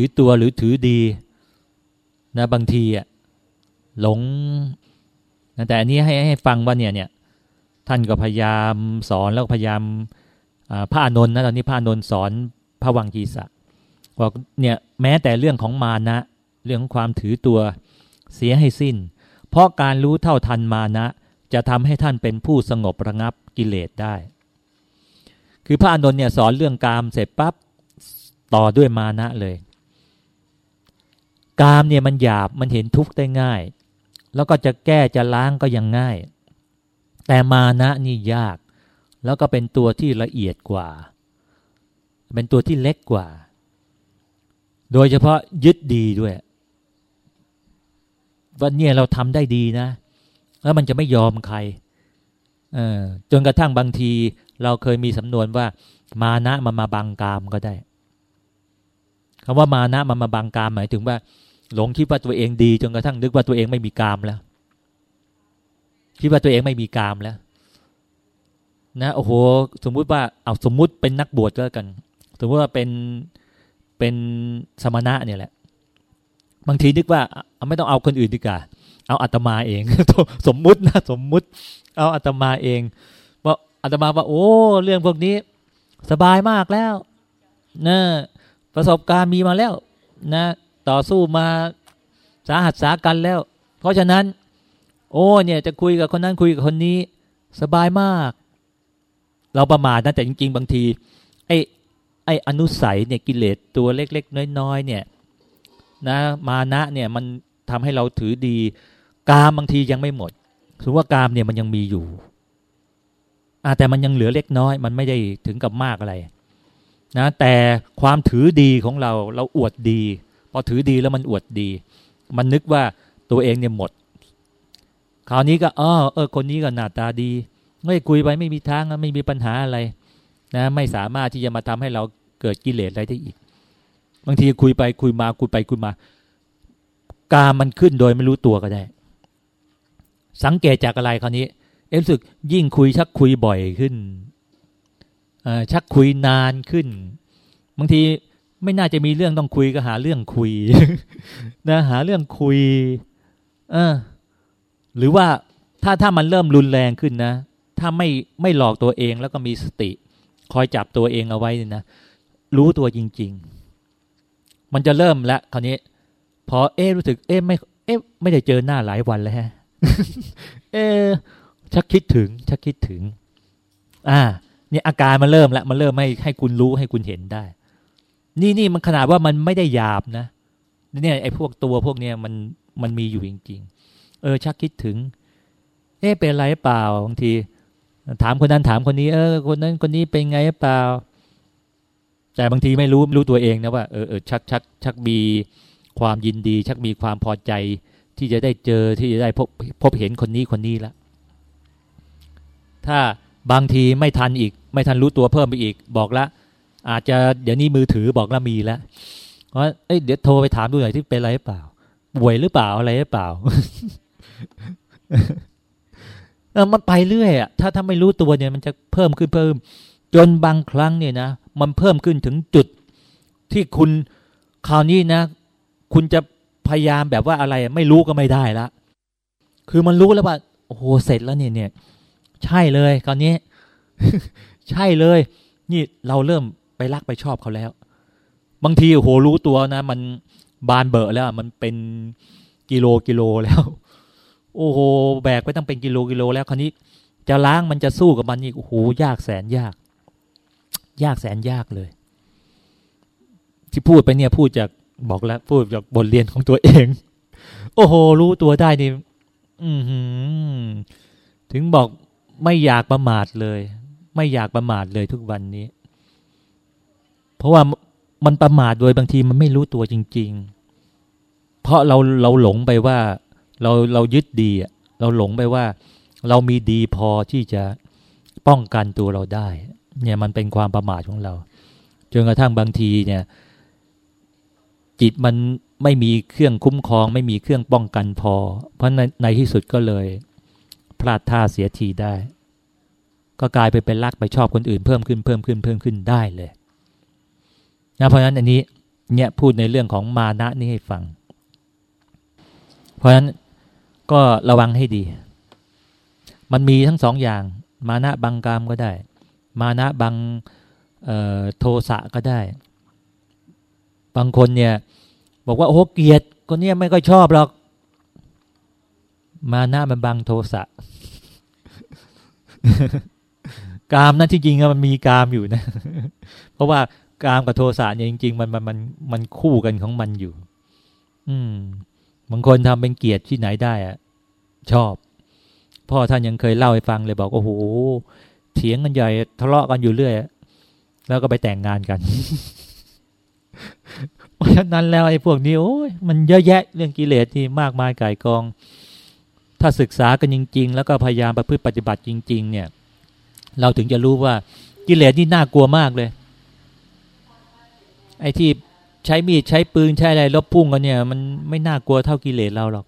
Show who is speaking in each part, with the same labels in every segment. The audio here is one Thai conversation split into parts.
Speaker 1: ถือตัวหรือถือดีนะบางทีอะหลงนะแต่อันนี้ให้ให้ฟังว่าเนี่ยเนี่ยท่านก็พยายามสอนแล้วพยายามพระอนนท์นะตอนนี้พระอนนท์สอนพระวังกีสะบอกเนี่ยแม้แต่เรื่องของมานะ เรื่องของความถือตัวเสียให้สิ้น เพราะการรู้เท่าทันมานะ จะทำให้ท่านเป็นผู้สงบระงับกิเลสได้ คือพระอนนท์เนี่ยสอนเรื่องกามเสร็จปั๊บต่อด้วยมานะเลย กามเนี่ยมันหยาบมันเห็นทุกข์ได้ง่าย แล้วก็จะแก้จะล้างก็ยังง่าย แต่มานะนี่ยาก แล้วก็เป็นตัวที่ละเอียดกว่า เป็นตัวที่เล็กกว่า โดยเฉพาะยึดดีด้วยว่าเนี่ยเราทำได้ดีนะ แล้วมันจะไม่ยอมใครจนกระทั่งบางทีเราเคยมีสำนวนว่า มานะมันมาบังกามก็ได้คำว่ามานะมันมาบังกามหมายถึงว่า หลงคิดว่าตัวเองดีจนกระทั่งนึกว่าตัวเองไม่มีกามแล้ว คิดว่าตัวเองไม่มีกามแล้ว นะโอ้โห สมมุติว่าเอาสมมุติเป็นนักบวชก็แล้วกัน สมมติว่าเป็นเป็นสมณะเนี่ยแหละ บางทีนึกว่าไม่ต้องเอาคนอื่นดีกว่าเอาอาตมาเอง สมมุตินะสมมุติ เอาอาตมาเองว่าอาตมาว่า โอ้ เรื่องพวกนี้ สบายมากแล้วนะประสบการณ์มีมาแล้ว นะ ต่อสู้มาสาหัสสากันแล้ว เพราะฉะนั้น โอ้เนี่ยจะคุยกับคนนั้นคุยกับคนนี้ สบายมาก เราประมาทนะแต่จริง ๆ บางทีไอ้ไอ้อนุสัยเนี่ยกิเลสตัวเล็ก ๆ น้อย ๆ เนี่ยนะมานะเนี่ยมันทำให้เราถือดี กามบางทียังไม่หมดถือว่ากามเนี่ยมันยังมีอยู่อาแต่มันยังเหลือเล็กน้อย มันไม่ได้ถึงกับมากอะไรนะแต่ความถือดีของเราเราอวดดี พอถือดีแล้วมันอวดดี มันนึกว่าตัวเองเนี่ยหมด คราวนี้ก็อ๋อเออ คนนี้ก็หน้าตาดีไม่คุยไปไม่มีทางไม่มีปัญหาอะไรนะไม่สามารถที่จะมาทำให้เราเกิดกิเลสอะไรได้อีก บางทีคุยไปคุยมาคุยไปคุยมา กามันขึ้นโดยไม่รู้ตัวก็ได้ สังเกตจากอะไรคราวนี้ เอ็มสึกยิ่งคุยชักคุยบ่อยขึ้นชักคุยนานขึ้น บางที ไม่น่าจะมีเรื่องต้องคุยก็หาเรื่องคุยนะหาเรื่องคุย เออ หรือว่าถ้าถ้ามันเริ่มรุนแรงขึ้นนะ ถ้าไม่ไม่หลอกตัวเองแล้วก็มีสติ คอยจับตัวเองเอาไว้นะรู้ตัวจริง ๆ มันจะเริ่มแล้วคราวนี้ พอเอ๊รู้สึก เอ๊ไม่ เอ๊ไม่ได้เจอหน้าหลายวันแล้วฮะเอ๊ชักคิดถึง ชักคิดถึง อ่า เนี่ยอาการมันเริ่มแล้วมันเริ่มให้ให้คุณรู้ให้คุณเห็นได้ นี่นี่มันขนาดว่ามันไม่ได้หยาบนะเนี่ยไอ้พวกตัวพวกเนี้ยมันมันมีอยู่จริง ๆ เออ ชักคิดถึงเอ๊เป็นไรเปล่าบางที ถามคนนั้นถามคนนี้ เออ คนนั้นคนนี้เป็นไงเปล่า แต่บางทีไม่รู้รู้ตัวเองนะว่าเออเออชักชักชักมีความยินดี ชักมีความพอใจ ที่จะได้เจอที่จะได้พบพบเห็นคนนี้คนนี้แล้วถ้าบางทีไม่ทันอีก ไม่ทันรู้ตัวเพิ่มไปอีก บอกละ อาจจะเดี๋ยวนี้มือถือบอกละมีแล้วเพราเอ้ยเดี๋ยวโทรไปถามดูหน่อยที่เป็นอะไรหรือเปล่าป่วยหรือเปล่าอะไรหรือเปล่าเออมันไปเรื่อยอะถ้าถ้าไม่รู้ตัวเนี่ยมันจะเพิ่มขึ้นเพิ่ม จนบางครั้งเนี่ยนะมันเพิ่มขึ้นถึงจุดที่คุณคราวนี้นะ คุณจะพยายามแบบว่าอะไรไม่รู้ก็ไม่ได้ละคือมันรู้แล้วว่าโอ้โหเสร็จแล้วเนี่ยเนี่ย ใช่เลยคราวนี้ ใช่เลย นี่เราเริ่ม ไปรักไปชอบเขาแล้ว บางทีโอ้โหรู้ตัวนะ มันบานเบอะแล้ว มันเป็นกิโลกิโลแล้ว โอ้โหแบกไปตั้งเป็นกิโลกิโลแล้วคราวนี้จะล้างมันจะสู้กับมันนี่โอ้โหยากแสนยาก ยากแสนยากเลย ที่พูดไปเนี่ยพูดจากบอกแล้ว พูดจากบทเรียนของตัวเอง โอ้โห รู้ตัวได้นี่อืถึงบอกไม่อยากประมาทเลย ไม่อยากประมาทเลยทุกวันนี้ เพราะว่ามันประมาทโดยบางทีมันไม่รู้ตัวจริง ๆ เพราะเราเราหลงไปว่าเราเรายึดดีอะเราหลงไปว่า เรามีดีพอที่จะป้องกันตัวเราได้ เนี่ยมันเป็นความประมาทของเราจนกระทั่งบางทีเนี่ย จิตมันไม่มีเครื่องคุ้มครอง ไม่มีเครื่องป้องกันพอ เพราะในในที่สุดก็เลย พลาดท่าเสียทีได้ ก็กลายไปเป็นรักไปชอบคนอื่นเพิ่มขึ้นเพิ่มขึ้นเพิ่มขึ้นได้เลย นะเพราะฉะนั้นอันนี้เนี่ยพูดในเรื่องของมานะนี่ให้ฟัง เพราะฉะนั้นก็ระวังให้ดี มันมีทั้งสองอย่าง มานะบังกามก็ได้ มานะบังโทสะก็ได้ บางคนเนี่ย บอกว่าโอ้เกียรติคนนี้ไม่ค่อยชอบหรอก มานะมันบังโทสะกามนั้นที่จริงมันมีกามอยู่นะ เพราะว่า กามกับโทสะเนี่ยจริง ๆ มันมันมันมันคู่กันของมันอยู่ อืมบางคนทำเป็นเกียรติที่ไหนได้อะชอบ พ่อท่านยังเคยเล่าให้ฟังเลยบอกโอ้โหเถียงกันใหญ่ทะเลาะกันอยู่เรื่อยแล้วก็ไปแต่งงานกันเพราะฉะนั้นแล้วไอ้พวกนี้โอ้ยมันเยอะแยะเรื่องกิเลสที่มากมายไก่กอง ถ้าศึกษากันจริง ๆ แล้วก็พยายามประพฤติปฏิบัติจริง ๆ เนี่ย เราถึงจะรู้ว่ากิเลสนี่น่ากลัวมากเลย ไอ้ที่ใช้มีดใช้ปืนใช้อะไรลบพุ่งกันเนี่ย มันไม่น่ากลัวเท่ากิเลสเราหรอก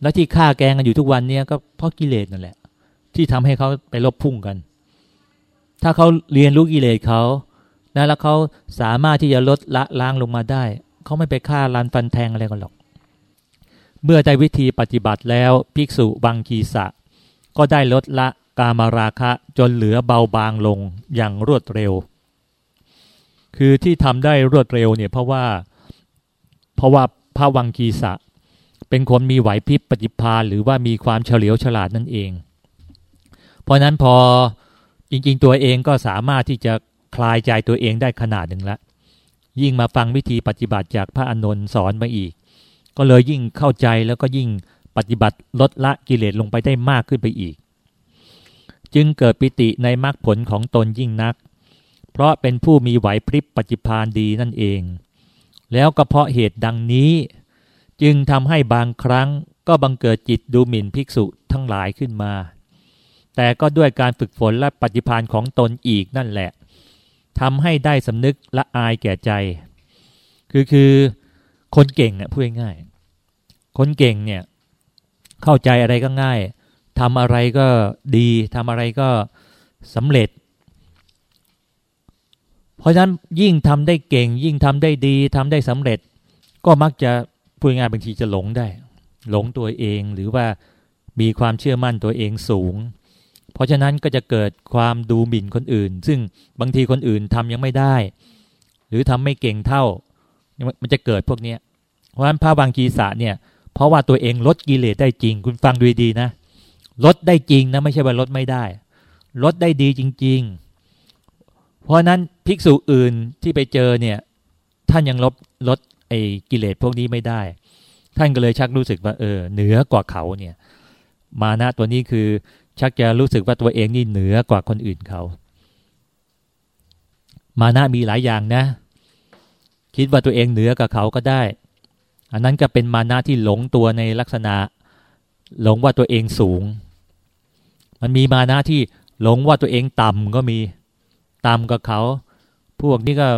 Speaker 1: แล้วที่ฆ่าแกงกันอยู่ทุกวันเนี่ยก็เพราะกิเลสนั่นแหละ ที่ทำให้เขาไปลบพุ่งกัน ถ้าเขาเรียนรู้กิเลสเขานะแล้วเขาสามารถที่จะลดละล้างลงมาได้ เขาไม่ไปฆ่าลันฟันแทงอะไรกันหรอก เมื่อได้วิธีปฏิบัติแล้วภิกษุบางคีสะ ก็ได้ลดละกามาราคะจนเหลือเบาบางลงอย่างรวดเร็ว คือที่ทำได้รวดเร็วเนี่ยเพราะว่าเพราะว่าพระวังคีสะ เป็นคนมีไหวพริบปฏิภาณหรือว่ามีความเฉลียวฉลาดนั่นเอง เพราะนั้นพอจริงๆตัวเองก็สามารถที่จะคลายใจตัวเองได้ขนาดหนึ่งล้วยิ่งมาฟังวิธีปฏิบัติจากพระอนนท์สอนมาอีก ก็เลยยิ่งเข้าใจแล้วก็ยิ่งปฏิบัติลดละกิเลสลงไปได้มากขึ้นไปอีก จึงเกิดปิติในมรรคผลของตนยิ่งนัก เพราะเป็นผู้มีไหวพริบปฏิพานดีนั่นเอง แล้วก็เพราะเหตุดังนี้ จึงทำให้บางครั้งก็บังเกิดจิตดูหมิ่นภิกษุทั้งหลายขึ้นมา แต่ก็ด้วยการฝึกฝนและปฏิพานของตนอีกนั่นแหละทำให้ได้สำนึกละอายแก่ใจ คือคือคนเก่งเนี่ยพูดง่ายคนเก่งเนี่ยเข้าใจอะไรก็ง่ายทำอะไรก็ดีทำอะไรก็สำเร็จ ราะฉะนั้นยิ่งทำได้เก่ง ยิ่งทำได้ดีทำได้สำเร็จ ก็มักจะพูดง่ายบางทีจะหลงได้ หลงตัวเองหรือว่ามีความเชื่อมั่นตัวเองสูง เพราะฉะนั้นก็จะเกิดความดูหมิ่นคนอื่น ซึ่งบางทีคนอื่นทำยังไม่ได้ หรือทำไม่เก่งเท่า มันจะเกิดพวกนี้เพราะฉะนั้นพระบางกีสะเนี่ยเพราะว่าตัวเองลดกิเลสได้จริง คุณฟังดูดีนะลดได้จริงนะไม่ใช่ว่าลดไม่ได้ลดได้ดีจริง ๆ เพราะนั้น ภิกษุอื่นที่ไปเจอเนี่ย ท่านยังลดลดไอ้กิเลสพวกนี้ไม่ได้ ท่านก็เลยชักรู้สึกว่าเออเหนือกว่าเขาเนี่ย มานะตัวนี้คือ ชักจะรู้สึกว่าตัวเองนี่เหนือกว่าคนอื่นเขา มานะมีหลายอย่างนะ คิดว่าตัวเองเหนือกว่าเขาก็ได้ อันนั้นก็เป็นมานะที่หลงตัวในลักษณะ หลงว่าตัวเองสูง มันมีมานะที่หลงว่าตัวเองต่ำก็มี ต่ำกว่าเขา พวกนี้ก็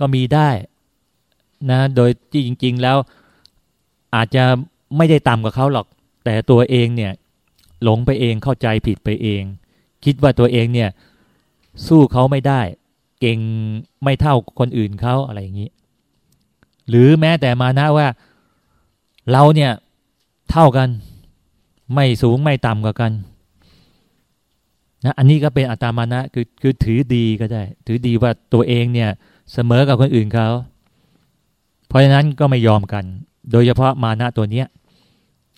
Speaker 1: ก็มีได้นะ โดยที่จริง ๆ แล้ว อาจจะไม่ได้ต่ำกว่าเขาหรอก แต่ตัวเองเนี่ย หลงไปเองเข้าใจผิดไปเอง คิดว่าตัวเองเนี่ย สู้เขาไม่ได้ เก่งไม่เท่าคนอื่นเขาอะไรอย่างนี้ หรือแม้แต่มานะว่า เราเนี่ยเท่ากัน ไม่สูงไม่ต่ำกว่ากัน นะอันนี้ก็เป็นอัตามานะคือคือถือดีก็ได้ ถือดีว่าตัวเองเนี่ยเสมอกับคนอื่นเขาเพราะฉะนั้นก็ไม่ยอมกัน โดยเฉพาะมานะตัวเนี้ย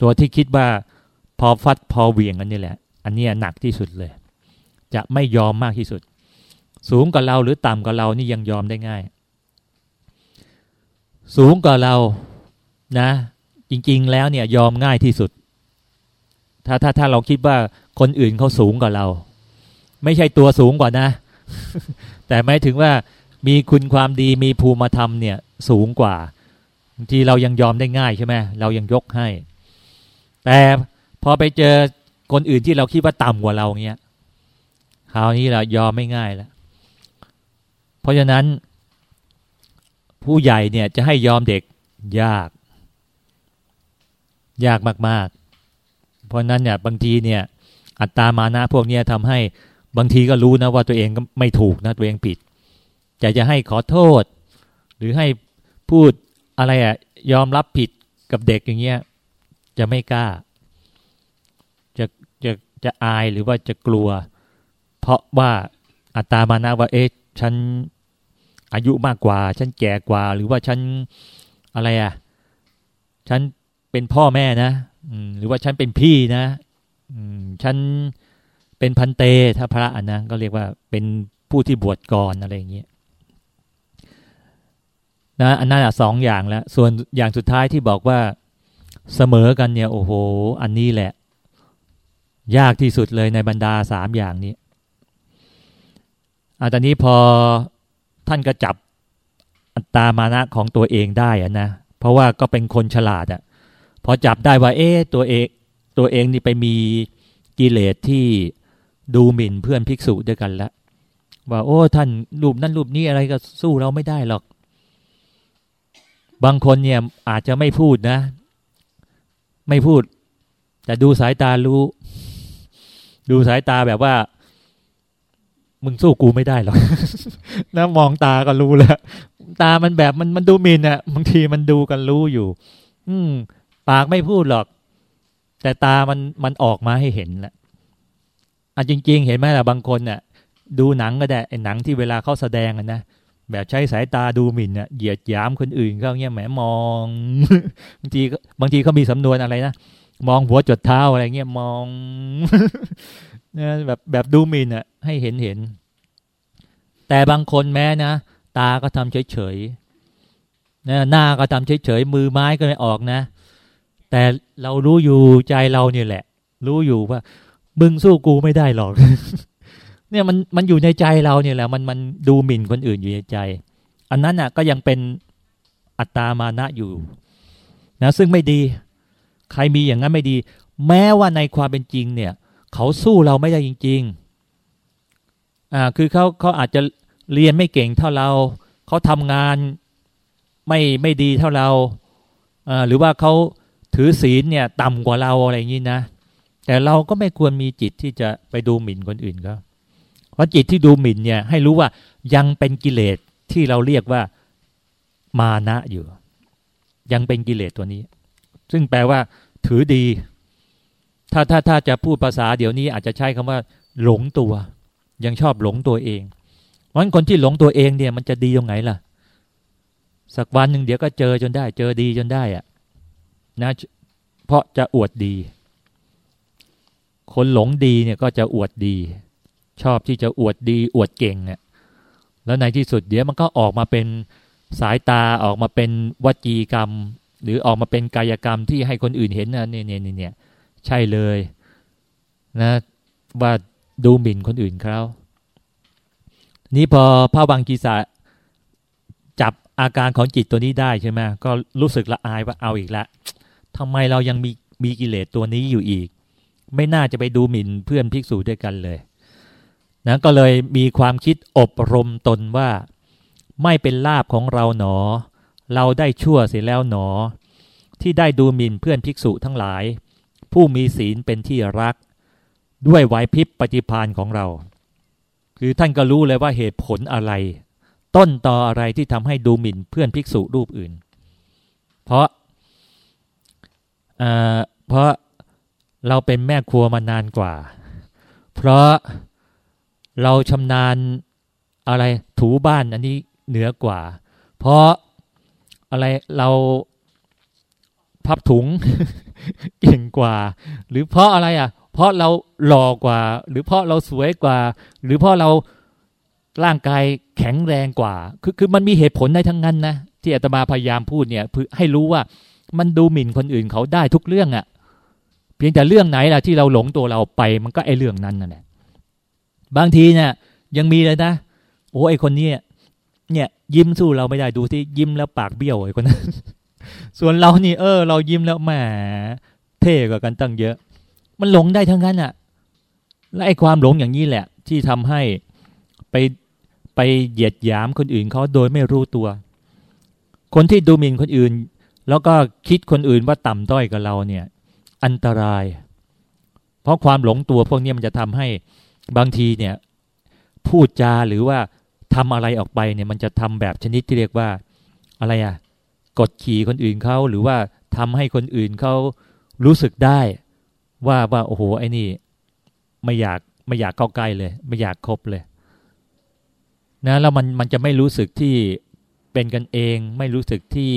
Speaker 1: ตัวที่คิดว่าพอฟัดพอเวียงกันนี่แหละ อันนี้หนักที่สุดเลย จะไม่ยอมมากที่สุด สูงกว่าเราหรือต่ำกว่าเรานี่ยังยอมได้ง่าย สูงกว่าเรานะ จริง ๆ แล้วเนี่ยยอมง่ายที่สุด ถ้าถ้าถ้าเราคิดว่าคนอื่นเขาสูงกว่าเรา ไม่ใช่ตัวสูงกว่านะ แต่หมายถึงว่ามีคุณความดีมีภูมิธรรมเนี่ยสูงกว่าบางทีเรายังยอมได้ง่ายใช่ไหมเรายังยกให้ แต่พอไปเจอคนอื่นที่เราคิดว่าต่ำกว่าเราเงี้ยคราวนี้เรายอมไม่ง่ายแล้วเพราะฉะนั้น ผู้ใหญ่เนี่ยจะให้ยอมเด็กยาก ยากมาก ๆ เพราะนั้นเนี่ยบางทีเนี่ยอัตตามานะพวกนี้ทำให้ บางทีก็รู้นะว่าตัวเองก็ไม่ถูกนะตัวเองผิดจะจะให้ขอโทษ หรือให้พูดอะไรอะยอมรับผิดกับเด็กอย่างเงี้ย จะไม่กล้า จะจะจะอายหรือว่าจะกลัว เพราะว่าอัตตามานะว่าเอ๊ะฉันอายุมากกว่า ฉันแก่กว่า หรือว่าฉันอะไรอะฉันเป็นพ่อแม่นะหรือว่าฉันเป็นพี่นะฉัน เป็นพันเตถ้าพระอันนะก็เรียกว่าเป็นผู้ที่บวชก่อนอะไรอย่างเงี้ยนะอันนั้นสองอย่างแล้ว ส่วนอย่างสุดท้ายที่บอกว่าเสมอกันเนี่ยโอ้โห อันนี้แหละ ยากที่สุดเลยในบรรดาสามอย่างนี้อาตอนนี้พอท่านก็จับอัตตามานะของตัวเองได้อะนะ เพราะว่าก็เป็นคนฉลาดอะพอจับได้ว่า เอ๊ะตัวเองตัวเองนี่ไปมีกิเลสที่ ดูหมิ่นเพื่อนภิกษุด้วยกันแล้วว่าโอ้ท่านรูปนั้นรูปนี้อะไรก็สู้เราไม่ได้หรอก บางคนเนี่ยอาจจะไม่พูดนะ ไม่พูด แต่ดูสายตารู้ ดูสายตาแบบว่า มึงสู้กูไม่ได้หรอกนะมองตาก็รู้แล้วตามันแบบมันมันดูมินอะบางทีมันดูกันรู้อยู่ อืม ปากไม่พูดหรอก แต่ตามันมันออกมาให้เห็นแหละ อะจริง ๆ เห็นไหมล่ะบางคนเนี่ยดูหนังก็ได้ไอ้หนังที่เวลาเขาแสดงนะแบบใช้สายตาดูหมิ่นเนี่ยเหยียดยามคนอื่นเขาเงี้ยแหมมองบางทีบางทีเขามีสำนวนอะไรนะมองหัวจดเท้าอะไรเงี้ยมองแบบแบบดูหมิ่นอะ ให้เห็นเห็น แต่บางคนแม้นะตาก็ทำเฉยเฉยหน้าก็ทำเฉยเฉยมือไม้ก็ไม่ออกนะ แต่เรารู้อยู่ใจเราเนี่ยแหละ รู้อยู่ว่า มึงสู้กูไม่ได้หรอก เนี่ยมันมันอยู่ในใจเราเนี่ยแหละมันมันดูหมิ่นคนอื่นอยู่ในใจ อันนั้นอะก็ยังเป็นอัตตามานะอยู่ นะซึ่งไม่ดี ใครมีอย่างนั้นไม่ดี แม้ว่าในความเป็นจริง เนี่ย เขาสู้เราไม่ได้จริง ๆ อ่า คือเขาเขาอาจจะเรียนไม่เก่งเท่าเรา เขาทำงานไม่ไม่ดีเท่าเราอ่าหรือว่าเขาถือศีลเนี่ย ต่ำกว่าเราอะไรอย่างนี้นะ แต่เราก็ไม่ควรมีจิตที่จะไปดูหมิ่นคนอื่นก็เพราะจิตที่ดูหมิ่นเนี่ย ให้รู้ว่ายังเป็นกิเลสที่เราเรียกว่ามานะอยู่ ยังเป็นกิเลสตัวนี้ ซึ่งแปลว่า ถือดี ถ้าถ้าถ้าจะพูดภาษาเดี๋ยวนี้อาจจะใช้คำว่า หลงตัว ยังชอบหลงตัวเองเพราะฉะนั้นคนที่หลงตัวเองเนี่ย มันจะดียังไงล่ะ สักวันหนึ่งเดี๋ยวก็เจอจนได้ เจอดีจนได้อะนะเพราะจะอวดดี คนหลงดีเนี่ยก็จะอวดดี ชอบที่จะอวดดี อวดเก่งเนี่ยแล้วในที่สุดเดี๋ยวมันก็ออกมาเป็นสายตาออกมาเป็นวจีกรรม หรือออกมาเป็นกายกรรมที่ให้คนอื่นเห็นนะเนี่ยเนี่ยเนี่ยใช่เลยนะว่าดูหมิ่นคนอื่นเขานี้พอพระวังกีสาจับอาการของจิตตัวนี้ได้ใช่ไหมก็รู้สึกละอายว่าเอาอีกละทำไมเรายังมีมีกิเลสตัวนี้อยู่อีก ไม่น่าจะไปดูหมิ่นเพื่อนภิกษุด้วยกันเลยนะก็เลยมีความคิดอบรมตนว่า ไม่เป็นลาบของเราหนอ เราได้ชั่วเสียแล้วหนอ ที่ได้ดูหมิ่นเพื่อนภิกษุทั้งหลาย ผู้มีศีลเป็นที่รัก ด้วยไหวพริบปฏิพานของเรา คือท่านก็รู้เลยว่าเหตุผลอะไร ต้นต่ออะไรที่ทำให้ดูหมิ่นเพื่อนภิกษุรูปอื่น เพราะเพราะ เราเป็นแม่ครัวมานานกว่า เพราะเราชำนาญอะไรถูบ้านอันนี้เหนือกว่า เพราะอะไรเราพับถุงเก่งกว่า หรือเพราะอะไรอะ เพราะเราหล่อกว่า หรือเพราะเราสวยกว่า หรือเพราะเราร่างกายแข็งแรงกว่า คือคือมันมีเหตุผลได้ทั้งนั้นนะที่อาตมาพยายามพูดเนี่ยเพื่อให้รู้ว่ามันดูหมิ่นคนอื่นเขาได้ทุกเรื่องอะ่ะ เพียงแต่เรื่องไหนล่ะที่เราหลงตัวเราไป มันก็ไอเรื่องนั้นนั่นแหละบางทีเนี่ย ยังมีเลยนะโอ้ไอคนนี้เนี่ยยิ้มสู้เราไม่ได้ดูที่ยิ้มแล้วปากเบี้ยวไอคนนั้นส่วนเรานี่เออ เรายิ้มแล้วแหมเท่กว่ากันตั้งเยอะ มันหลงได้ทั้งนั้นอะ และไอความหลงอย่างนี้แหละ ที่ทำให้ไปไปเหยียดหยามคนอื่นเขาโดยไม่รู้ตัว คนที่ดูหมิ่นคนอื่น แล้วก็คิดคนอื่นว่าต่ำต้อยกับเราเนี่ย อันตราย เพราะความหลงตัวพวกนี้มันจะทำให้บางทีเนี่ยพูดจาหรือว่าทำอะไรออกไปเนี่ยมันจะทำแบบชนิดที่เรียกว่าอะไรอะกดขี่คนอื่นเขาหรือว่าทำให้คนอื่นเขารู้สึกได้ ว่าว่าโอ้โหไอ้นี่ไม่อยากไม่อยากเข้าใกล้เลย ไม่อยากคบเลยนะแล้วมันมันจะไม่รู้สึกที่เป็นกันเอง ไม่รู้สึกที่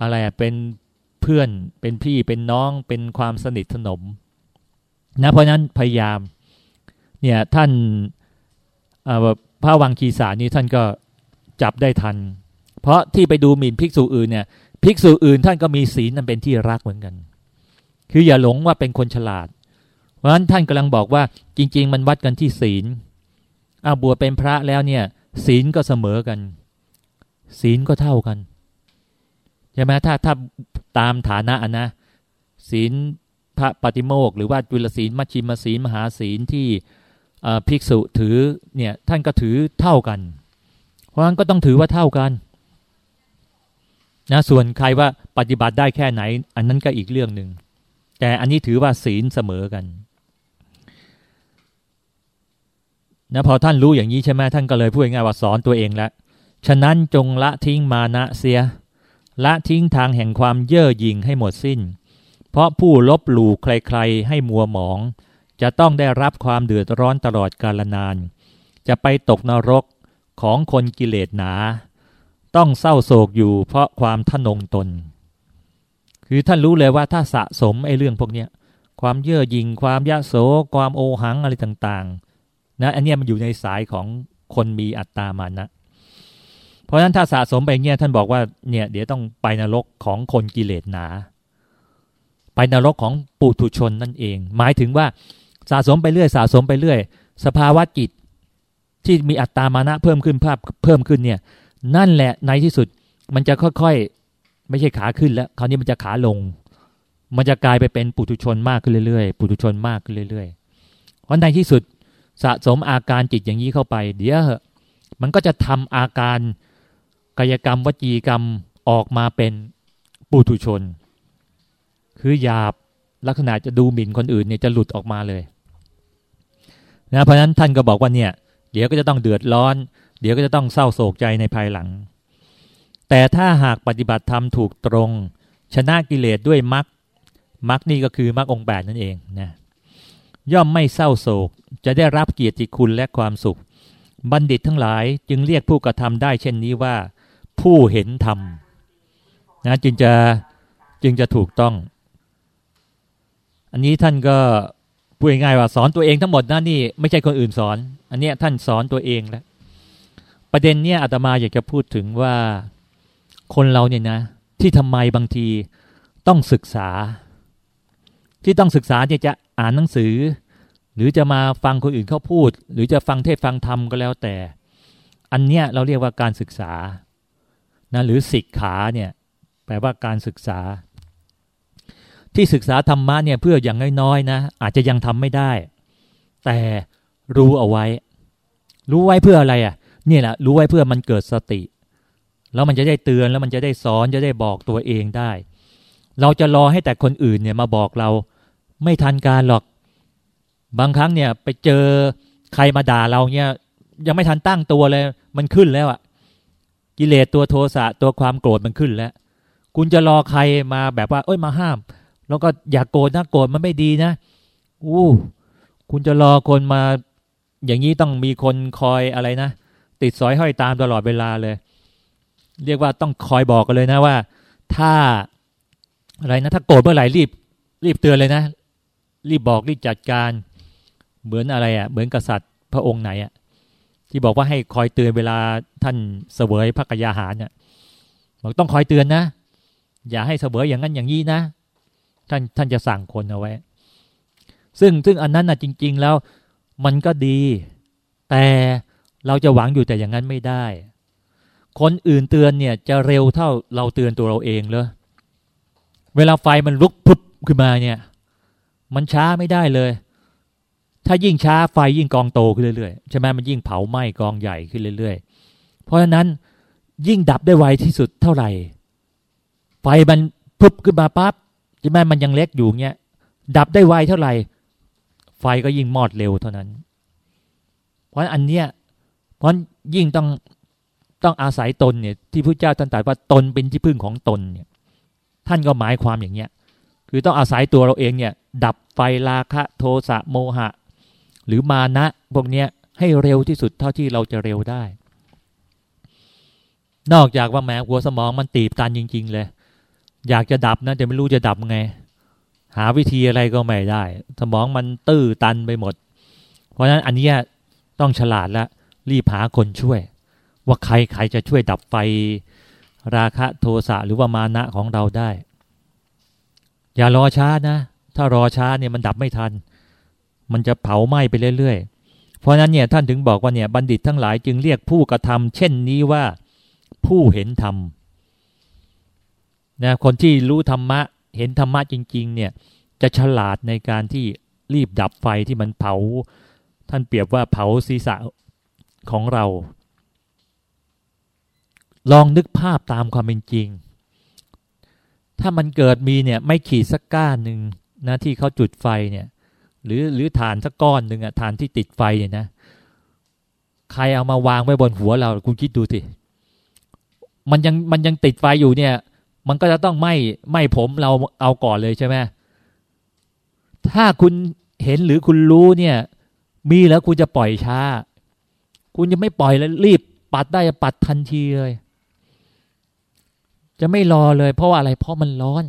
Speaker 1: อะไรอะเป็น พื่อน เป็นพี่เป็นน้องเป็นความสนิทสนมนะเพราะนั้นพยายามเนี่ยท่านพระวังคีสานี้ท่านก็จับได้ทัน เพราะที่ไปดูหมิ่นภิกษุอื่นเนี่ยภิกษุอื่นท่านก็มีศีลนั้นเป็นที่รักเหมือนกัน คืออย่าหลงว่าเป็นคนฉลาด เพราะฉะนั้นท่านกำลังบอกว่าจริง ๆ มันวัดกันที่ศีลอาบวชเป็นพระแล้วเนี่ย ศีลก็เสมอกัน ศีลก็เท่ากันใช่ไหมถ้าถ้า ตามฐานะนะศีลพระปฏิโมกหรือว่าจุลศีลมัชชิมศีลมหาศีลที่ภิกษุถือเนี่ยท่านก็ถือเท่ากัน เพราะฉะนั้นก็ต้องถือว่าเท่ากันนะส่วนใครว่าปฏิบัติได้แค่ไหน อันนั้นก็อีกเรื่องหนึ่งแต่อันนี้ถือว่าศีลเสมอกันนะพอท่านรู้อย่างนี้ใช่ไหมท่านก็เลยพูดง่ายว่าสอนตัวเองแล้วฉะนั้นจงละทิ้งมานะเสีย ละทิ้งทางแห่งความเย่อหยิ่งให้หมดสิ้น เพราะผู้ลบหลู่ใครๆ ให้มัวหมอง จะต้องได้รับความเดือดร้อนตลอดกาลนาน จะไปตกนรกของคนกิเลสหนา ต้องเศร้าโศกอยู่เพราะความทนงตน คือท่านรู้เลยว่าถ้าสะสมไอ้เรื่องพวกนี้ความเย่อหยิ่งความยะโสความโอหังอะไรต่างๆนะอันนี้มันอยู่ในสายของคนมีอัตตามานะ เพราะฉะนั้นถ้าสะสมไปเงี้ยท่านบอกว่าเนี่ย เดี๋ยวต้องไปนรกของคนกิเลสหนา ไปนรกของปุถุชนนั่นเอง หมายถึงว่าสะสมไปเรื่อย สะสมไปเรื่อย สภาวะจิตที่มีอัตตามานะเพิ่มขึ้นภาพเพิ่มขึ้นเนี่ย นั่นแหละในที่สุดมันจะค่อยๆ ไม่ใช่ขาขึ้นแล้วคราวนี้มันจะขาลง มันจะกลายไปเป็นปุถุชนมากขึ้นเรื่อยๆ ปุถุชนมากขึ้นเรื่อยๆเพราะในที่สุดสะสมอาการจิตอย่างนี้เข้าไป เดี๋ยวมันก็จะทำอาการ กายกรรมวจีกรรมออกมาเป็นปุถุชน คือหยาบลักษณะจะดูหมิ่นคนอื่นเนี่ยจะหลุดออกมาเลยนะเพราะนั้นท่านก็บอกว่าเนี่ยเดี๋ยวก็จะต้องเดือดร้อน เดี๋ยวก็จะต้องเศร้าโศกใจในภายหลัง แต่ถ้าหากปฏิบัติธรรมถูกตรง ชนะกิเลสด้วยมรรคมรรคนี่ก็คือมรรคองแปดนั่นเองนะย่อมไม่เศร้าโศก จะได้รับเกียรติคุณและความสุข บัณฑิตทั้งหลายจึงเรียกผู้กระทำได้เช่นนี้ว่า ผู้เห็นธรรมนะจึงจะจึงจะถูกต้อง อันนี้ท่านก็พูดง่ายว่าสอนตัวเองทั้งหมดนะนี่ไม่ใช่คนอื่นสอน อันนี้ท่านสอนตัวเองแล้วประเด็นเนี้ยอาตมาอยากจะพูดถึงว่าคนเราเนี่ยนะ ที่ทำไมบางทีต้องศึกษา ที่ต้องศึกษาเนี่ยจะอ่านหนังสือ หรือจะมาฟังคนอื่นเขาพูด หรือจะฟังเทศฟังธรรมก็แล้วแต่ อันเนี้ยเราเรียกว่าการศึกษา นะหรือศิกขาเนี่ยแปลว่าการศึกษา ที่ศึกษาธรรมะเนี่ยเพื่ออย่างน้อยๆนะอาจจะยังทำไม่ได้ แต่รู้เอาไว้ รู้ไว้เพื่ออะไรอะเนี่ยแหละรู้ไว้เพื่อมันเกิดสติ แล้วมันจะได้เตือนแล้วมันจะได้สอนจะได้บอกตัวเองได้ เราจะรอให้แต่คนอื่นเนี่ยมาบอกเราไม่ทันการหรอก บางครั้งเนี่ยไปเจอใครมาด่าเราเนี่ยยังไม่ทันตั้งตัวเลย มันขึ้นแล้วอะ กิเลสตัวโทสะตัวความโกรธมันขึ้นแล้ว คุณจะรอใครมาแบบว่า เอ้ยมาห้าม แล้วก็อย่ากโกรธนะโกรธมันไม่ดีนะอู้คุณจะรอคนมา อย่างนี้ต้องมีคนคอยอะไรนะ ติดสอยห้อยตามตลอดเวลาเลย เรียกว่าต้องคอยบอกกันเลยนะว่า ถ้าอะไรนะ ถ้าโกรธเมื่อไหร่รีบ รีบเตือนเลยนะ รีบบอกรีบจัดการ เหมือนอะไรอะ่ะ เหมือนกษัตริย์พระองค์ไหนอะ่ะ ที่บอกว่าให้คอยเตือนเวลาท่านเสวยพระกยาหารเนี่ยบอกต้องคอยเตือนนะ อย่าให้เสวยอย่างนั้นอย่างนี้นะท่านท่านจะสั่งคนเอาไว้ ซึ่งซึ่งอันนั้นนะจริง ๆ แล้วมันก็ดี แต่เราจะหวังอยู่แต่อย่างนั้นไม่ได้ คนอื่นเตือนเนี่ยจะเร็วเท่าเราเตือนตัวเราเองเลยเวลาไฟมันลุกพุบขึ้นมาเนี่ย มันช้าไม่ได้เลย ถ้ายิ่งช้าไฟยิ่งกองโตขึ้นเรื่อยๆใช่ไหมมันยิ่งเผาไหม้กองใหญ่ขึ้นเรื่อย ๆ เพราะฉะนั้นยิ่งดับได้ไวที่สุดเท่าไหร่ ไฟมันพุบขึ้นมาปั๊บใช่ไหมมันยังเล็กอยู่เงี้ยดับได้ไวเท่าไหร่ ไฟก็ยิ่งมอดเร็วเท่านั้น เพราะอันเนี้ยเพราะยิ่งต้องต้องอาศัยตนเนี่ย ที่พระเจ้าท่านตรัสว่าตนเป็นที่พึ่งของตนเนี่ย ท่านก็หมายความอย่างเนี้ย คือต้องอาศัยตัวเราเองเนี่ย ดับไฟราคะ โทสะโมหะ หรือมานะพวกเนี้ยให้เร็วที่สุดเท่าที่เราจะเร็วได้ นอกจากว่าแม้หัวสมองมันตีบตันจริง ๆ เลย อยากจะดับนะจะไม่รู้จะดับไง หาวิธีอะไรก็ไม่ได้ สมองมันตื้อตันไปหมด เพราะฉะนั้นอันนี้ต้องฉลาดล้วรีบหาคนช่วย ว่าใครใครจะช่วยดับไฟราคะโทสะหรือว่ามานะของเราได้ อย่ารอช้านะ ถ้ารอช้าเนี่ยมันดับไม่ทัน มันจะเผาไหม้ไปเรื่อยๆ เพราะนั้นเนี่ยท่านถึงบอกว่าเนี่ยบัณฑิตทั้งหลายจึงเรียกผู้กระทำเช่นนี้ว่าผู้เห็นธรรมนะคนที่รู้ธรรมะเห็นธรรมะจริง ๆ เนี่ยจะฉลาดในการที่รีบดับไฟที่มันเผา ท่านเปรียบว่าเผาศีรษะของเรา ลองนึกภาพตามความเป็นจริง ถ้ามันเกิดมีเนี่ยไม่ขีดสักก้านหนึ่งนะที่เขาจุดไฟเนี่ย หรือหรือฐานสักก้อนหนึ่งอะฐานที่ติดไฟเนี่ยนะ ใครเอามาวางไว้บนหัวเรา คุณคิดดูสิมันยังมันยังติดไฟอยู่เนี่ย มันก็จะต้องไหม้ไหม้ผมเราเอาก่อนเลยใช่ไหมถ้าคุณเห็นหรือคุณรู้เนี่ย มีแล้วคุณจะปล่อยช้า คุณจะไม่ปล่อยแล้วรีบปัดได้จะปัดทันทีเลย จะไม่รอเลย เพราะว่าอะไรเพราะมันร้อน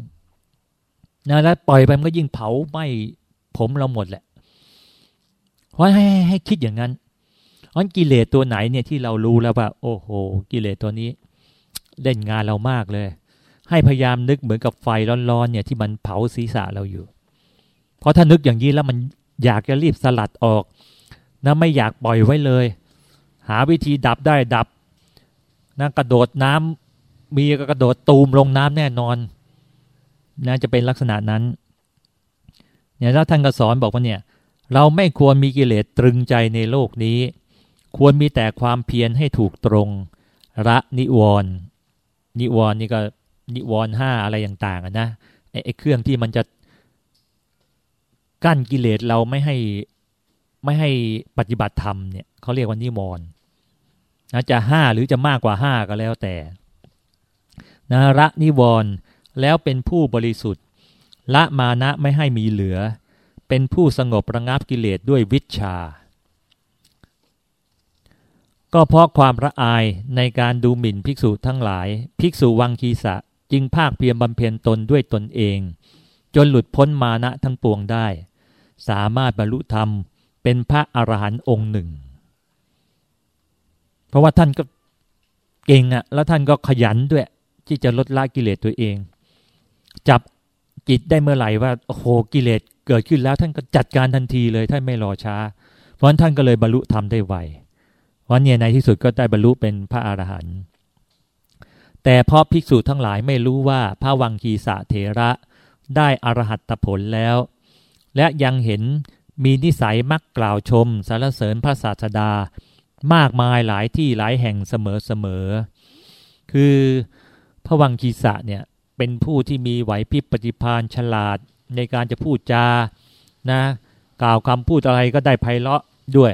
Speaker 1: นะแล้วปล่อยไปมันก็ยิ่งเผาไหม้ ผมเราหมดแหละเพราะให้ให้คิดอย่างนั้นเพราะกิเลสตัวไหนเนี่ยที่เรารู้แล้วว่า โอ้โห กิเลสตัวนี้ เล่นงานเรามากเลย ให้พยายามนึกเหมือนกับไฟร้อนๆเนี่ยที่มันเผาศีรษะเราอยู่ เพราะถ้านึกอย่างนี้แล้วมันอยากจะรีบสลัดออกนะไม่อยากปล่อยไว้เลย หาวิธีดับได้ดับนะกระโดดน้ำมีก็กระโดดตูมลงน้ำแน่นอนนะจะเป็นลักษณะนั้น เนี่ยแล้วท่านก็สอนบอกว่าเนี่ยเราไม่ควรมีกิเลสตรึงใจในโลกนี้ ควรมีแต่ความเพียรให้ถูกตรง ระนิวรณ์นิวรณ์นี่ก็นิวรณ์ห้าอะไรต่างๆนะไอ้เครื่องที่มันจะกั้นกิเลสเราไม่ให้ไม่ให้ปฏิบัติธรรมเนี่ยเขาเรียกว่านิวรณ์นะจะห้าหรือจะมากกว่าห้าก็แล้วแต่นะระนิวรณ์แล้วเป็นผู้บริสุทธิ์ ละมานะไม่ให้มีเหลือ เป็นผู้สงบระงับกิเลสด้วยวิชา ก็เพราะความระอายในการดูหมิ่นภิกษุทั้งหลาย ภิกษุวังคีสะจึงภาคเพียรบำเพ็ญตนด้วยตนเอง จนหลุดพ้นมานะทั้งปวงได้ สามารถบรรลุธรรม เป็นพระอรหันต์องค์หนึ่ง เพราะว่าท่านก็เก่งอะแล้วท่านก็ขยันด้วยที่จะลดละกิเลสตัวเอง จับ จิตได้เมื่อไหร่ว่าโอ้โหกิเลสเกิดขึ้นแล้วท่านก็จัดการทันทีเลยท่านไม่รอช้า เพราะท่านก็เลยบรรลุธรรมได้ไววันเนี่ยในที่สุดก็ได้บรรลุเป็นพระอรหันต์แต่เพราะภิกษุทั้งหลายไม่รู้ว่าพระวังคีสะเถระได้อรหัตผลแล้ว และยังเห็นมีนิสัยมักกล่าวชมสรรเสริญพระศาสดา มากมายหลายที่หลายแห่งเสมอๆคือพระวังคีสะเนี่ย เป็นผู้ที่มีไหวพริบปฏิภาณฉลาดในการจะพูดจานะกล่าวคำพูดอะไรก็ได้ไพเราะด้วย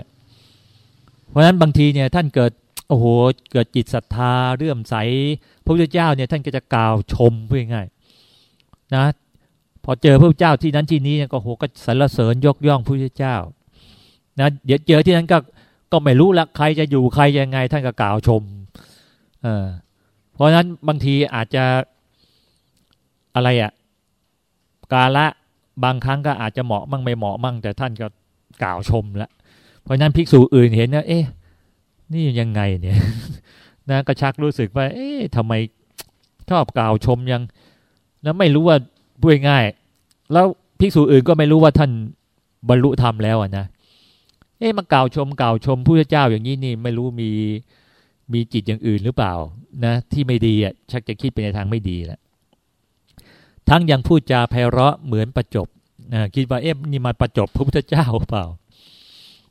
Speaker 1: เพราะฉะนั้นบางทีเนี่ยท่านเกิดโอ้โหเกิดจิตศรัทธาเรื่อมใสพระพุทธเจ้าเนี่ยท่านก็จะกล่าวชมเพื่อง่ายนะพอเจอพระพุทธเจ้าที่นั้นที่นี้ก็โหก็สรรเสริญยกย่องพระพุทธเจ้านะเดี๋ยวเจอที่นั้นก็ก็ไม่รู้ละใครจะอยู่ใครยังไงท่านก็กล่าวชมเออเพราะฉะนั้นบางทีอาจจะ อะไรอะกาละบางครั้งก็อาจจะเหมาะมั่งไม่เหมาะมั่ง แต่ท่านก็กล่าวชมแล้วเพราะนั้นภิกษุอื่นเห็นนะเอ๊ะนี่ยังไงเนี่ยนะกระชักรู้สึกว่า เอ๊ะทำไมชอบกล่าวชมยัง แล้วไม่รู้ว่าพูดง่าย แล้วภิกษุอื่นก็ไม่รู้ว่าท่านบรรลุธรรมแล้วอะนะเอ๊ะมากล่าวชมกล่าวชมพระเจ้าอย่างนี้นี่ไม่รู้มีมีจิตอย่างอื่นหรือเปล่า นะ ที่ไม่ดีอะชักจะคิดไปในทางไม่ดีแล้ว ทั้งยังพูดจาไพเราะเหมือนประจบคิดว่าเอ๊ะนี่มาประจบพระพุทธเจ้าเปล่า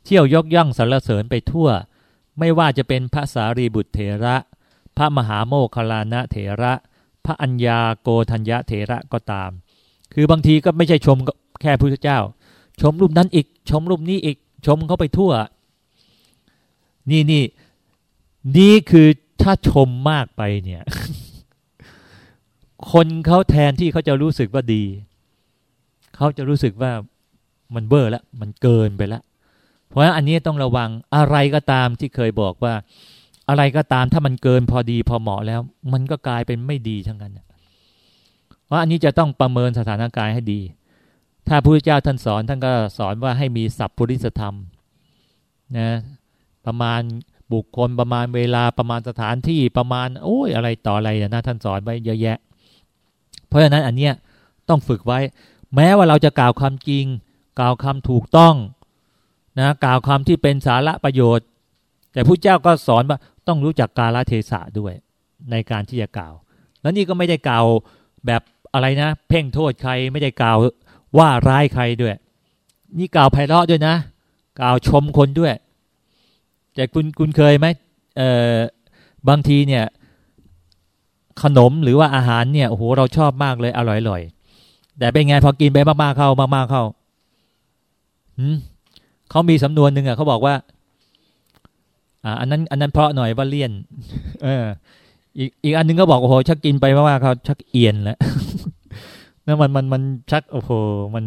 Speaker 1: เที่ยวยกย่องสรรเสริญไปทั่ว ไม่ว่าจะเป็นพระสารีบุตรเถระ พระมหาโมคคลานะเถระ พระัญญาโกธัญญะเถระก็ตาม คือบางทีก็ไม่ใช่ชมแค่พุทธเจ้า ชมรูปนั้นอีก ชมรูปนี้อีก ชมเขาไปทั่ว นี่นี่นี่คือถ้าชมมากไปเนี่ย คนเขาแทนที่เขาจะรู้สึกว่าดี เขาจะรู้สึกว่ามันเบอร์ล้วมันเกินไปล้วเพราะฉะนั้นอันนี้ต้องระวังอะไรก็ตามที่เคยบอกว่า อะไรก็ตามถ้ามันเกินพอดีพอเหมาะแล้ว มันก็กลายเป็นไม่ดีทั้งนั้นเพราะอันนี้จะต้องประเมินสถานการณ์ให้ดี ถ้าพระพุทธเจ้าท่านสอนท่านก็สอนว่าให้มีสัพพุริสธรรมนะประมาณบุคคลประมาณเวลาประมาณสถานที่ประมาณโอ้ยอะไรต่ออะไรนะท่านสอนไว้เยอะแยะ เพราะฉะนั้นอันเนี้ยต้องฝึกไว้ แม้ว่าเราจะกล่าวคำจริง กล่าวคำถูกต้องนะกล่าวคำที่เป็นสาระประโยชน์ แต่ผู้เจ้าก็สอนว่าต้องรู้จักกาลเทศะด้วย ในการที่จะกล่าว แล้วนี่ก็ไม่ได้กล่าวแบบอะไรนะ เพ่งโทษใครไม่ได้กล่าวว่าร้ายใครด้วย นี่กล่าวไพเราะด้วยนะ กล่าวชมคนด้วย แต่คุณคุณเคยไหมเอ่อบางทีเนี่ย ขนมหรือว่าอาหารเนี่ยโอ้โหเราชอบมากเลยอร่อยๆแต่เป็นไงพอกินไปมากๆเข้ามากๆเข้าหืมเขามีสำนวนหนึ่งอะเขาบอกว่า อ่า อันนั้น อันนั้นเพราะหน่อยว่าเลี่ยน เออ อีกอีกอันนึงก็บอกโอ้โหชักกินไปมากๆเขาชักเอียนแล้วนั่นมันมันมันชักโอ้โหมัน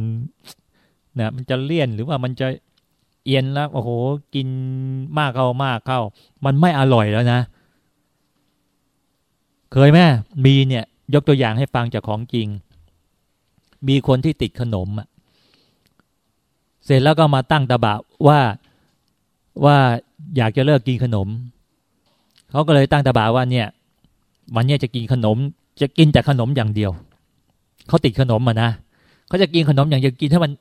Speaker 1: นี่ยมันจะเลี่ยนหรือว่ามันจะเอียนแล้วโอ้โห กินมากเข้ามากเข้า มันไม่อร่อยแล้วนะ เคยไหมมีเนี่ย ยกตัวอย่างให้ฟังจากของจริง มีคนที่ติดขนมอะเสร็จแล้วก็มาตั้งตาบะว่าว่าอยากจะเลิกกินขนมเขาก็เลยตั้งตาบะว่าเนี่ย วันนี้จะกินขนม จะกินแต่ขนมอย่างเดียวเขาติดขนมมานะเขาจะกินขนมอย่างเดียวกินถ้ามัน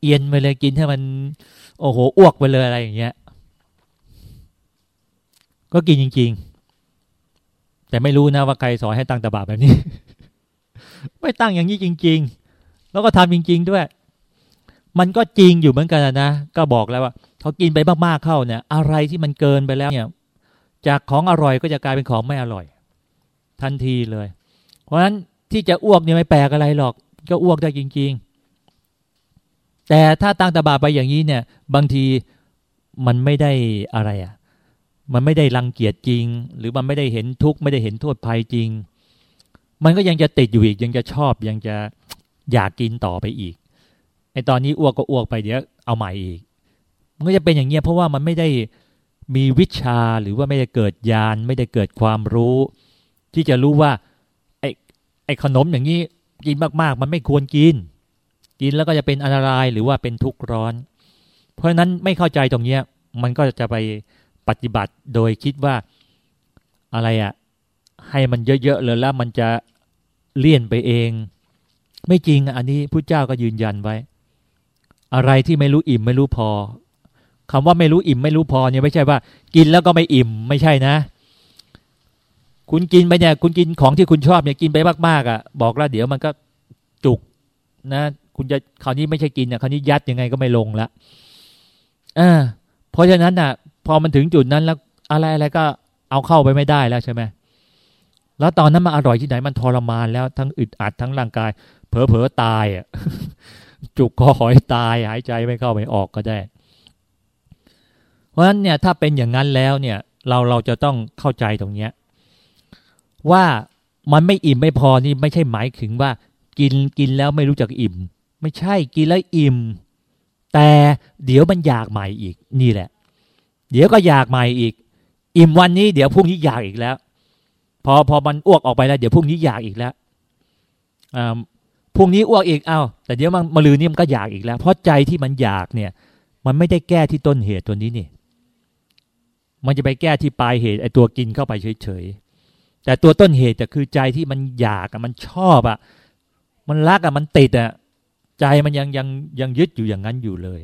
Speaker 1: เอียนไปเลยกินให้มัน โอ้โหอ้วกไปเลยอะไรอย่างเงี้ย ก็กินจริง ๆ แต่ไม่รู้นะว่าใครสอนให้ตั้งตาบาแบบนี้ ไม่ตั้งอย่างนี้จริง ๆ แล้วก็ทำจริง ๆ ด้วย มันก็จริงอยู่เหมือนกันนะ ก็บอกแล้วว่าเขากินไปมากๆเข้าเนี่ย อะไรที่มันเกินไปแล้วเนี่ย จากของอร่อยก็จะกลายเป็นของไม่อร่อย ทันทีเลย เพราะฉะนั้นที่จะอ้วกเนี่ยไม่แปลกอะไรหรอก ก็อ้วกได้จริง ๆ แต่ถ้าตั้งตาบาไปอย่างนี้เนี่ย บางทีมันไม่ได้อะไรอะ มันไม่ได้รังเกียจจริง หรือมันไม่ได้เห็นทุกข์ไม่ได้เห็นโทษภัยจริง มันก็ยังจะติดอยู่อีกยังจะชอบยังจะอยากกินต่อไปอีกไอตอนนี้อ้วกก็อ้วกไปเดี๋ยวเอาใหม่อีก มันก็จะเป็นอย่างเงี้ยเพราะว่ามันไม่ได้มีวิชาหรือว่าไม่ได้เกิดญาณไม่ได้เกิดความรู้ ที่จะรู้ว่าไอไอขนมอย่างนี้กินมากๆ มันไม่ควรกิน กินแล้วก็จะเป็นอันตรายหรือว่าเป็นทุกข์ร้อน เพราะฉะนั้นไม่เข้าใจตรงเนี้ยมันก็จะไป ปฏิบัติโดยคิดว่าอะไรอะ่ะให้มันเยอะๆเลยแล้วมันจะเลี่ยนไปเอง ไม่จริงอันนี้พระเจ้าก็ยืนยันไว้ อะไรที่ไม่รู้อิ่มไม่รู้พอคำว่าไม่รู้อิ่มไม่รู้พอเนี่ยไม่ใช่ว่า กินแล้วก็ไม่อิ่มไม่ใช่นะ คุณกินไปเนี่ยคุณกินของที่คุณชอบเนี่ยกินไปมากๆอะ่ะ บอกแล้วเดี๋ยวมันก็จุกนะ คุณจะคราวนี้ไม่ใช่กินเนี่ยคราวนี้ยัดยังไงก็ไม่ลงละอ่าเพราะฉะนั้นน่ะ อมันถึงจุดนั้นแล้วอะไรอะไรก็เอาเข้าไปไม่ได้แล้วใช่ไหมแล้วตอนนั้นมันอร่อยที่ไหนมันทรมานแล้วทั้งอึดอัดทั้งร่างกาย เผลอเผลอตายอะจุกคอหอยตายหายใจไม่เข้าไม่ออกก็ได้ เพราะฉะนั้นเนี่ยถ้าเป็นอย่างนั้นแล้วเนี่ย เราเราจะต้องเข้าใจตรงเนี้ยว่ามันไม่อิ่มไม่พอนี่ไม่ใช่หมายถึงว่า กินกินแล้วไม่รู้จักอิ่ม ไม่ใช่กินแล้วอิ่ม แต่เดี๋ยวมันอยากใหม่อีกนี่แหละ เดี๋ยวก็อยากใหม่อีก อิ่มวันนี้เดี๋ยวพรุ่งนี้อยากอีกแล้ว พอพอมันอ้วกออกไปแล้ว เดี๋ยวพรุ่งนี้อยากอีกแล้วพรุ่งนี้อ้วกอีกเอา้าแต่เดี๋ยวมันมาลืนนี่มันก็อยากอีกแล้ว เพราะใจที่มันอยากเนี่ย มันไม่ได้แก้ที่ต้นเหตุตัวนี้นี่ มันจะไปแก้ที่ปลายเหตุไอ้ตัวกินเข้าไปเฉยๆแต่ตัวต้นเหตุจะคือใจที่มันอยากอะมันชอบอะมันรักอะมันติดอะใจมันยังยังยังยึดอยู่อย่างนั้นอยู่เลย